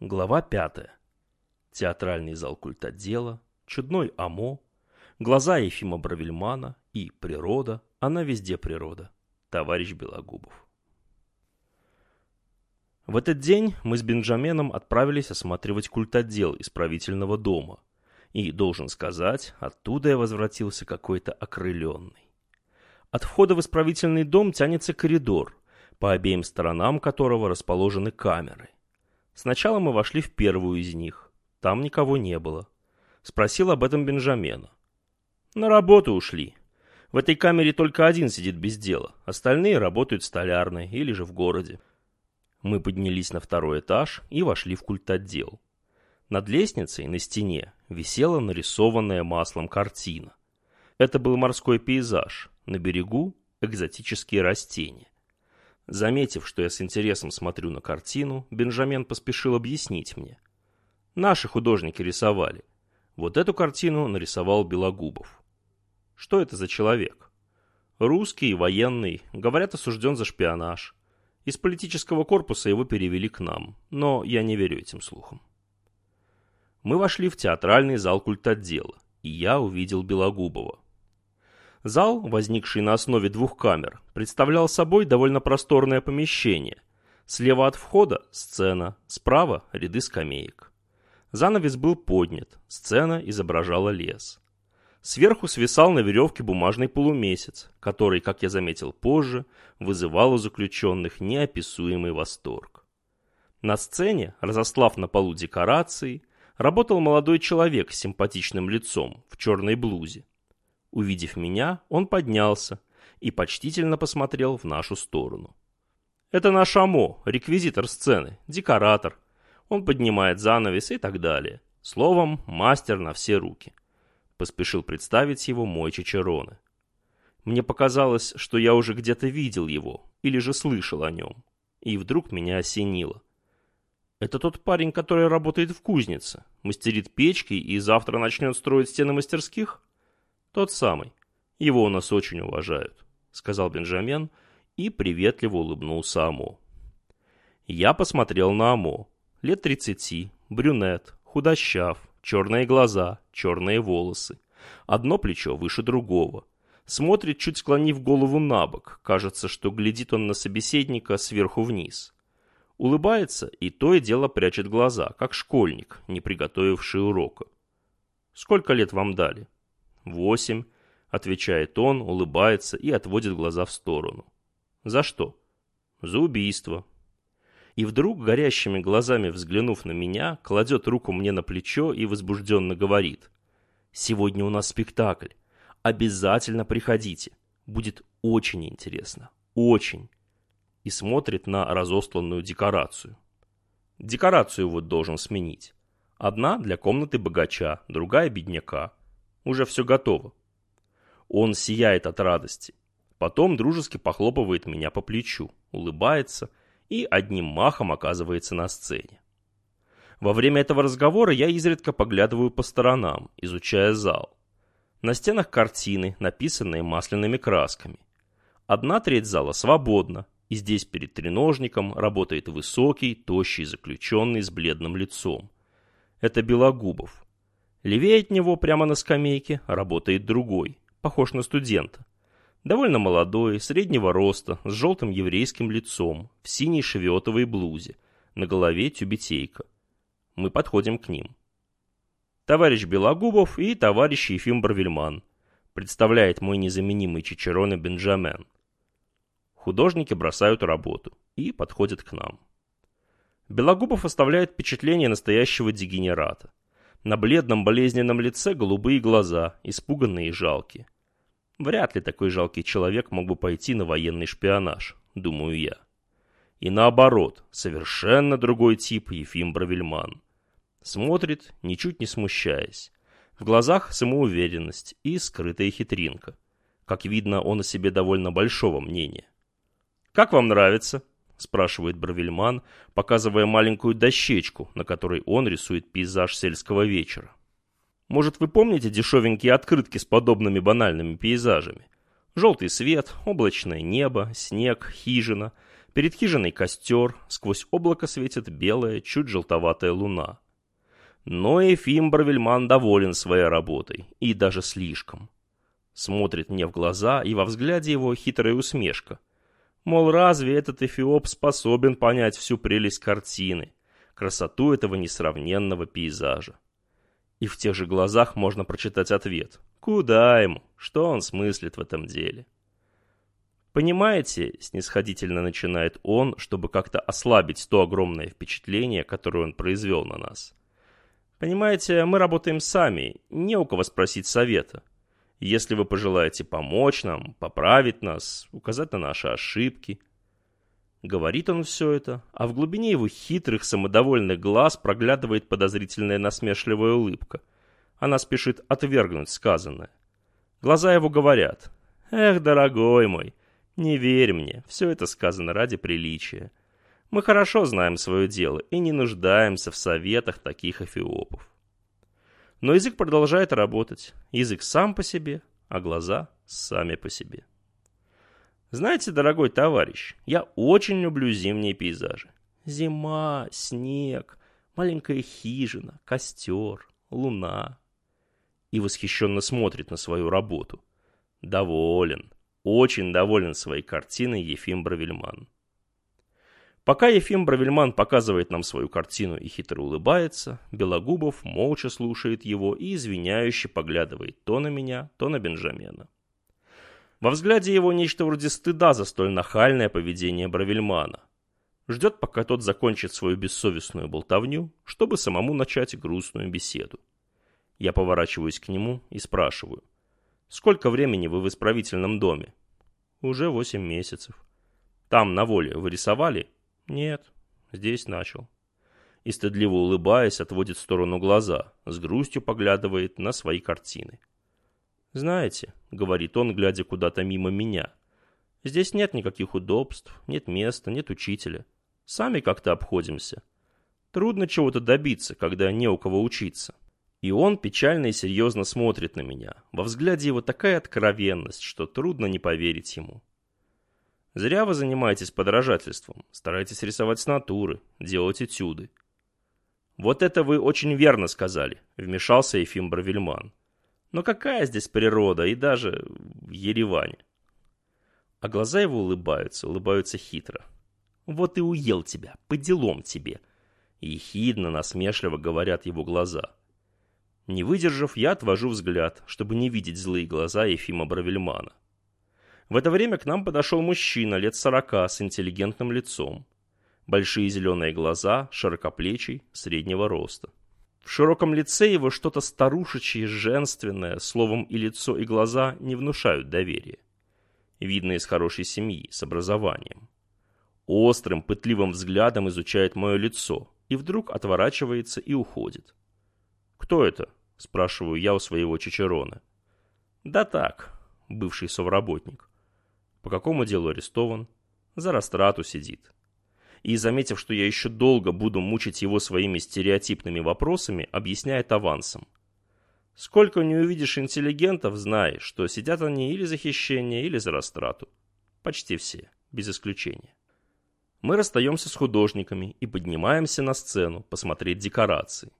Глава пятая. Театральный зал культотдела, чудной АМО, глаза Ефима Бравельмана и природа, она везде природа. Товарищ Белогубов. В этот день мы с Бенджаменом отправились осматривать культотдел исправительного дома. И, должен сказать, оттуда я возвратился какой-то окрыленный. От входа в исправительный дом тянется коридор, по обеим сторонам которого расположены камеры. Сначала мы вошли в первую из них. Там никого не было. Спросил об этом Бенджамена. На работу ушли. В этой камере только один сидит без дела. Остальные работают в столярной или же в городе. Мы поднялись на второй этаж и вошли в культотдел. Над лестницей на стене висела нарисованная маслом картина. Это был морской пейзаж. На берегу экзотические растения. Заметив, что я с интересом смотрю на картину, Бенджамен поспешил объяснить мне. Наши художники рисовали. Вот эту картину нарисовал Белогубов. Что это за человек? Русский, военный, говорят, осужден за шпионаж. Из политического корпуса его перевели к нам, но я не верю этим слухам. Мы вошли в театральный зал культотдела, и я увидел Белогубова. Зал, возникший на основе двух камер, представлял собой довольно просторное помещение. Слева от входа – сцена, справа – ряды скамеек. Занавес был поднят, сцена изображала лес. Сверху свисал на веревке бумажный полумесяц, который, как я заметил позже, вызывал у заключенных неописуемый восторг. На сцене, разослав на полу декорации, работал молодой человек с симпатичным лицом в черной блузе. Увидев меня, он поднялся и почтительно посмотрел в нашу сторону. Это наш Амо, реквизитор сцены, декоратор. Он поднимает занавес и так далее. Словом, мастер на все руки. Поспешил представить его мой Чичероне. Мне показалось, что я уже где-то видел его, или же слышал о нем. И вдруг меня осенило. Это тот парень, который работает в кузнице, мастерит печки и завтра начнет строить стены мастерских? «Тот самый. Его у нас очень уважают», — сказал Бенджамен и приветливо улыбнулся Амо. Я посмотрел на Амо. Лет тридцати, брюнет, худощав, черные глаза, черные волосы. Одно плечо выше другого. Смотрит, чуть склонив голову на бок. Кажется, что глядит он на собеседника сверху вниз. Улыбается и то и дело прячет глаза, как школьник, не приготовивший урока. «Сколько лет вам дали?» «Восемь», — отвечает он, улыбается и отводит глаза в сторону. «За что?» «За убийство». И вдруг, горящими глазами взглянув на меня, кладет руку мне на плечо и возбужденно говорит. «Сегодня у нас спектакль. Обязательно приходите. Будет очень интересно. Очень». И смотрит на разосланную декорацию. Декорацию вот должен сменить. Одна для комнаты богача, другая бедняка. Уже все готово. Он сияет от радости. Потом дружески похлопывает меня по плечу, улыбается и одним махом оказывается на сцене. Во время этого разговора я изредка поглядываю по сторонам, изучая зал. На стенах картины, написанные масляными красками. Одна треть зала свободна, и здесь перед треножником работает высокий, тощий заключенный с бледным лицом. Это Белогубов, Левее от него, прямо на скамейке, работает другой, похож на студента. Довольно молодой, среднего роста, с желтым еврейским лицом, в синей шевиотовой блузе, на голове тюбетейка. Мы подходим к ним. Товарищ Белогубов и товарищ Ефим Барвельман, представляет мой незаменимый Чичероне Бенджамен. Художники бросают работу и подходят к нам. Белогубов оставляет впечатление настоящего дегенерата. На бледном болезненном лице голубые глаза, испуганные и жалкие. Вряд ли такой жалкий человек мог бы пойти на военный шпионаж, думаю я. И наоборот, совершенно другой тип Ефим Бравельман. Смотрит, ничуть не смущаясь. В глазах самоуверенность и скрытая хитринка. Как видно, он о себе довольно большого мнения. «Как вам нравится?» — спрашивает Бравельман, показывая маленькую дощечку, на которой он рисует пейзаж сельского вечера. Может, вы помните дешевенькие открытки с подобными банальными пейзажами? Желтый свет, облачное небо, снег, хижина, Перед хижиной костер, сквозь облако светит белая, чуть желтоватая луна. Но Ефим Бравельман доволен своей работой, и даже слишком. Смотрит мне в глаза, и во взгляде его хитрая усмешка. Мол, разве этот эфиоп способен понять всю прелесть картины, красоту этого несравненного пейзажа? И в тех же глазах можно прочитать ответ. Куда ему? Что он смыслит в этом деле? Понимаете, снисходительно начинает он, чтобы как-то ослабить то огромное впечатление, которое он произвел на нас. Понимаете, мы работаем сами, не у кого спросить совета. Если вы пожелаете помочь нам, поправить нас, указать на наши ошибки. Говорит он все это, а в глубине его хитрых, самодовольных глаз проглядывает подозрительная насмешливая улыбка. Она спешит отвергнуть сказанное. Глаза его говорят. «Эх, дорогой мой, не верь мне, все это сказано ради приличия. Мы хорошо знаем свое дело и не нуждаемся в советах таких эфиопов». Но язык продолжает работать. Язык сам по себе, а глаза сами по себе. Знаете, дорогой товарищ, я очень люблю зимние пейзажи. Зима, снег, маленькая хижина, костер, луна. И восхищенно смотрит на свою работу. Доволен, очень доволен своей картиной Ефим Бравельман. Пока Ефим Бравельман показывает нам свою картину и хитро улыбается, Белогубов молча слушает его и извиняюще поглядывает то на меня, то на Бенджамена. Во взгляде его нечто вроде стыда за столь нахальное поведение Бравельмана. Ждет, пока тот закончит свою бессовестную болтовню, чтобы самому начать грустную беседу. Я поворачиваюсь к нему и спрашиваю. «Сколько времени вы в исправительном доме?» «Уже восемь месяцев». «Там, на воле, вы рисовали?» Нет, здесь начал. И стыдливо улыбаясь, отводит в сторону глаза, с грустью поглядывает на свои картины. «Знаете», — говорит он, глядя куда-то мимо меня, — «здесь нет никаких удобств, нет места, нет учителя. Сами как-то обходимся. Трудно чего-то добиться, когда не у кого учиться». И он печально и серьезно смотрит на меня. Во взгляде его такая откровенность, что трудно не поверить ему. Зря вы занимаетесь подражательством, стараетесь рисовать с натуры, делать этюды. Вот это вы очень верно сказали, вмешался Ефим Бравельман. Но какая здесь природа и даже в Ереване? А глаза его улыбаются, улыбаются хитро. Вот и уел тебя, по делам тебе. Ехидно, насмешливо говорят его глаза. Не выдержав, я отвожу взгляд, чтобы не видеть злые глаза Ефима Бравельмана. В это время к нам подошел мужчина лет сорока с интеллигентным лицом. Большие зеленые глаза, широкоплечий, среднего роста. В широком лице его что-то старушечье, женственное, словом и лицо, и глаза не внушают доверия. Видно из хорошей семьи, с образованием. Острым, пытливым взглядом изучает мое лицо и вдруг отворачивается и уходит. «Кто это?» – спрашиваю я у своего Чичерона. «Да так, бывший совработник. По какому делу арестован? За растрату сидит. И, заметив, что я еще долго буду мучить его своими стереотипными вопросами, объясняет авансом. Сколько не увидишь интеллигентов, знай, что сидят они или за хищение, или за растрату. Почти все, без исключения. Мы расстаемся с художниками и поднимаемся на сцену посмотреть декорации.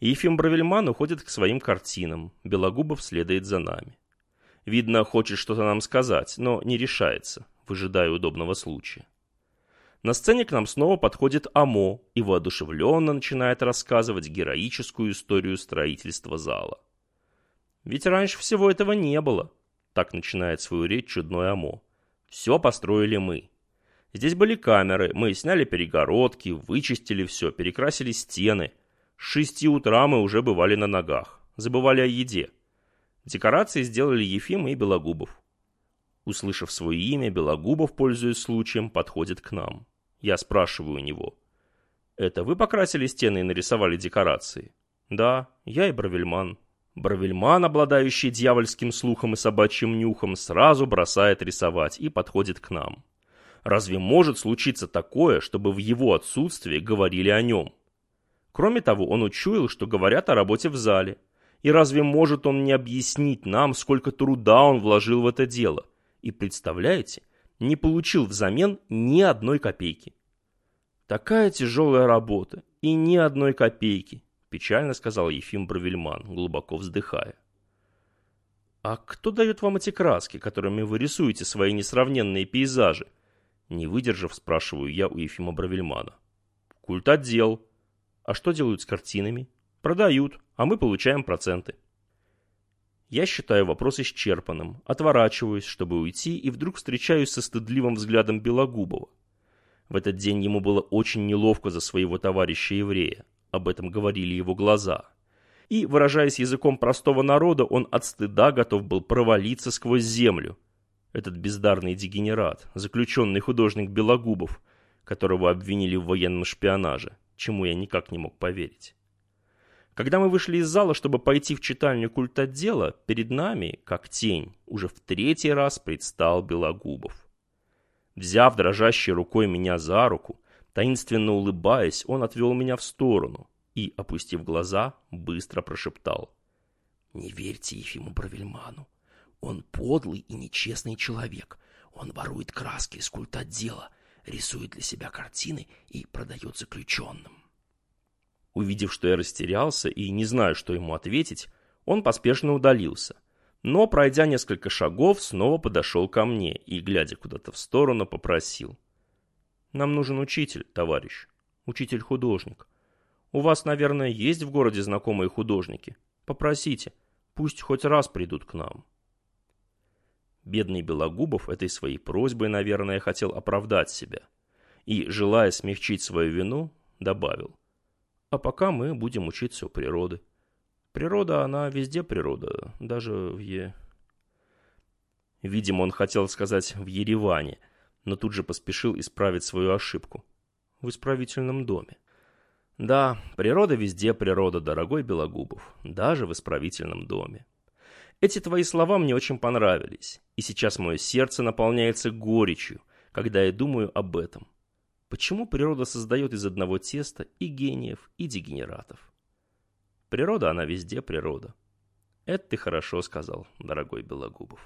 Ефим Бравельман уходит к своим картинам, Белогубов следует за нами. Видно, хочет что-то нам сказать, но не решается, выжидая удобного случая. На сцене к нам снова подходит Амо и воодушевленно начинает рассказывать героическую историю строительства зала. «Ведь раньше всего этого не было», — так начинает свою речь чудной Амо. «Все построили мы. Здесь были камеры, мы сняли перегородки, вычистили все, перекрасили стены. С шести утра мы уже бывали на ногах, забывали о еде. Декорации сделали Ефим и Белогубов. Услышав свое имя, Белогубов, пользуясь случаем, подходит к нам. Я спрашиваю у него. «Это вы покрасили стены и нарисовали декорации?» «Да, я и Бравельман». Бравельман, обладающий дьявольским слухом и собачьим нюхом, сразу бросает рисовать и подходит к нам. Разве может случиться такое, чтобы в его отсутствии говорили о нем? Кроме того, он учуял, что говорят о работе в зале – и разве может он не объяснить нам, сколько труда он вложил в это дело? И представляете, не получил взамен ни одной копейки. Такая тяжелая работа и ни одной копейки, печально сказал Ефим Бравельман, глубоко вздыхая. «А кто дает вам эти краски, которыми вы рисуете свои несравненные пейзажи?» Не выдержав, спрашиваю я у Ефима Бравельмана. «Культ отдел. А что делают с картинами?» «Продают, а мы получаем проценты». Я считаю вопрос исчерпанным, отворачиваюсь, чтобы уйти, и вдруг встречаюсь со стыдливым взглядом Белогубова. В этот день ему было очень неловко за своего товарища-еврея. Об этом говорили его глаза. И, выражаясь языком простого народа, он от стыда готов был провалиться сквозь землю. Этот бездарный дегенерат, заключенный художник Белогубов, которого обвинили в военном шпионаже, чему я никак не мог поверить. Когда мы вышли из зала, чтобы пойти в читальню культотдела, перед нами, как тень, уже в третий раз предстал Белогубов. Взяв дрожащей рукой меня за руку, таинственно улыбаясь, он отвел меня в сторону и, опустив глаза, быстро прошептал. «Не верьте Ефиму Бравельману. Он подлый и нечестный человек. Он ворует краски из культотдела, рисует для себя картины и продает заключенным. Увидев, что я растерялся и не знаю, что ему ответить, он поспешно удалился. Но, пройдя несколько шагов, снова подошел ко мне и, глядя куда-то в сторону, попросил. «Нам нужен учитель, товарищ. Учитель-художник. У вас, наверное, есть в городе знакомые художники. Попросите, пусть хоть раз придут к нам». Бедный Белогубов этой своей просьбой, наверное, хотел оправдать себя. И, желая смягчить свою вину, добавил. А пока мы будем учиться у природы. Природа, она везде природа, даже в Е... Видимо, он хотел сказать «в Ереване», но тут же поспешил исправить свою ошибку. В исправительном доме. Да, природа везде природа, дорогой Белогубов, даже в исправительном доме. Эти твои слова мне очень понравились, и сейчас мое сердце наполняется горечью, когда я думаю об этом. Почему природа создает из одного теста и гениев, и дегенератов? Природа, она везде природа. Это ты хорошо сказал, дорогой Белогубов.